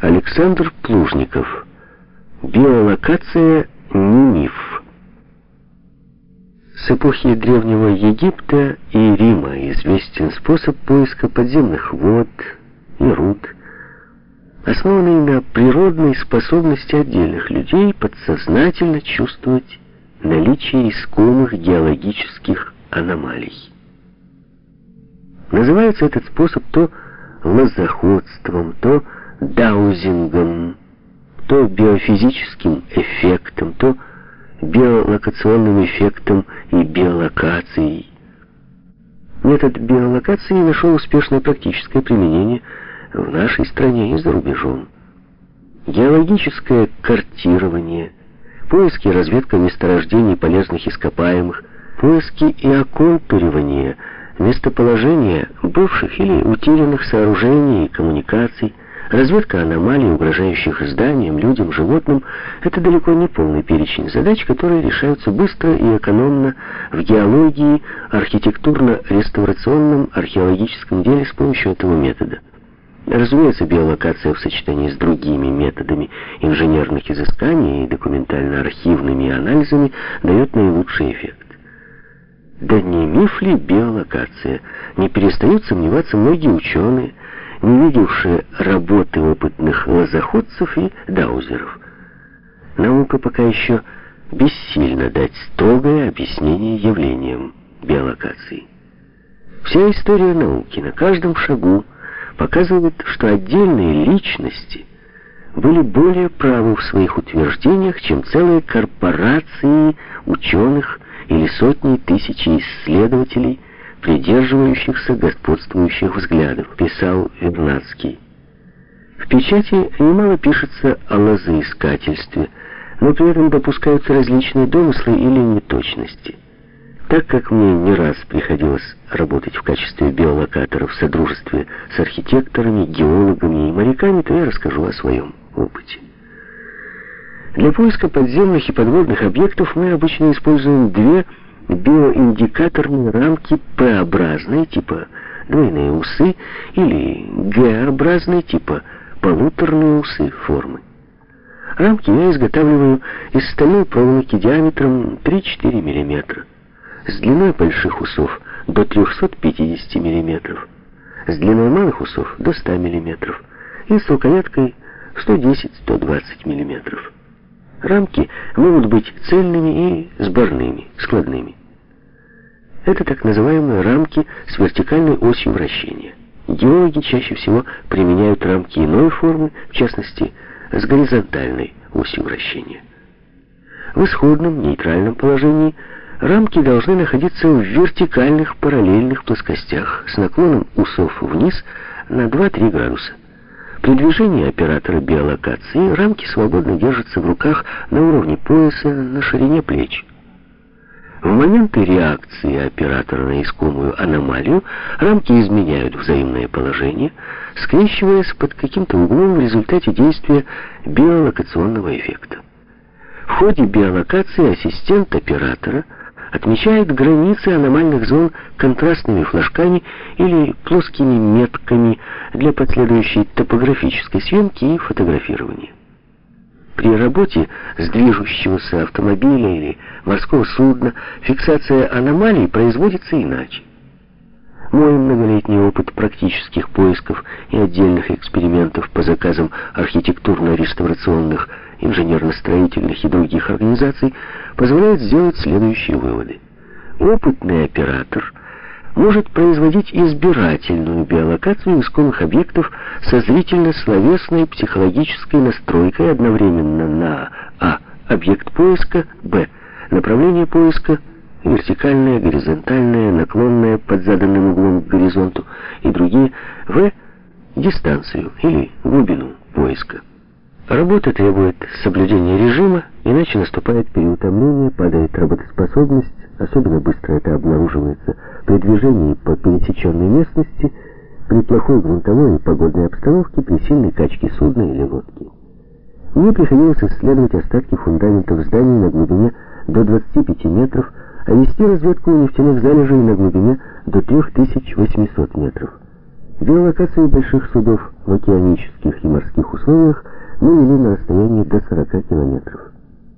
Александр Плужников. Биолокация не миф. С эпохи Древнего Египта и Рима известен способ поиска подземных вод и руд, основанный на природной способности отдельных людей подсознательно чувствовать наличие искомых геологических аномалий. Называется этот способ то лозоходством, то даузингом, то биофизическим эффектом, то биолокационным эффектом и биолокацией. Метод биолокации нашел успешное практическое применение в нашей стране и за рубежом. Геологическое картирование, поиски и разведка месторождений полезных ископаемых, поиски и оконтуривание местоположения бывших или утерянных сооружений и коммуникаций, Разведка аномалий, угрожающих зданиям, людям, животным – это далеко не полный перечень задач, которые решаются быстро и экономно в геологии, архитектурно-реставрационном, археологическом деле с помощью этого метода. Разумеется, биолокация в сочетании с другими методами инженерных изысканий и документально-архивными анализами дает наилучший эффект. Да не миф ли биолокация? Не перестают сомневаться многие ученые, не видевшие работы опытных лозоходцев и даузеров. Наука пока еще бессильно дать строгое объяснение явлениям биолокации. Вся история науки на каждом шагу показывает, что отдельные личности были более правы в своих утверждениях, чем целые корпорации ученых или сотни тысяч исследователей – придерживающихся господствующих взглядов, писал Вернадский. В печати немало пишется о лозоискательстве, но при этом допускаются различные домыслы или неточности. Так как мне не раз приходилось работать в качестве биолокатора в содружестве с архитекторами, геологами и моряками, то я расскажу о своем опыте. Для поиска подземных и подводных объектов мы обычно используем две биоиндикаторные рамки П-образной типа двойные усы или Г-образной типа полуторные усы формы. Рамки я изготавливаю из стальной проволоки диаметром 3-4 мм, с длиной больших усов до 350 мм, с длиной малых усов до 100 мм и с рукояткой 110-120 мм. Рамки могут быть цельными и сборными, складными. Это так называемые рамки с вертикальной осью вращения. Геологи чаще всего применяют рамки иной формы, в частности, с горизонтальной осью вращения. В исходном нейтральном положении рамки должны находиться в вертикальных параллельных плоскостях с наклоном усов вниз на 2-3 градуса. При движении оператора биолокации рамки свободно держатся в руках на уровне пояса, на ширине плеч. В моменты реакции оператора на искомую аномалию рамки изменяют взаимное положение, скрещиваясь под каким-то углом в результате действия биолокационного эффекта. В ходе биолокации ассистент оператора отмечает границы аномальных зон контрастными флажками или плоскими метками для последующей топографической съемки и фотографирования. При работе с движущегося автомобиля или морского судна фиксация аномалий производится иначе. Мой многолетний опыт практических поисков и отдельных экспериментов по заказам архитектурно-реставрационных, инженерно-строительных и других организаций позволяет сделать следующие выводы. Опытный оператор – может производить избирательную биолокацию искомых объектов со зрительно-словесной психологической настройкой одновременно на а. объект поиска, б. направление поиска, вертикальное, горизонтальное, наклонное под заданным углом к горизонту и другие, в. дистанцию или глубину поиска. Работа требует соблюдения режима, иначе наступает переутомление, падает работоспособность, Особенно быстро это обнаруживается при движении по пересеченной местности, при плохой грунтовой и погодной обстановке, при сильной качке судна или лодки. Мне приходилось исследовать остатки фундаментов зданий на глубине до 25 метров, а вести разведку нефтяных залежей на глубине до 3800 метров. Геолокации больших судов в океанических и морских условиях мы вели на расстоянии до 40 километров.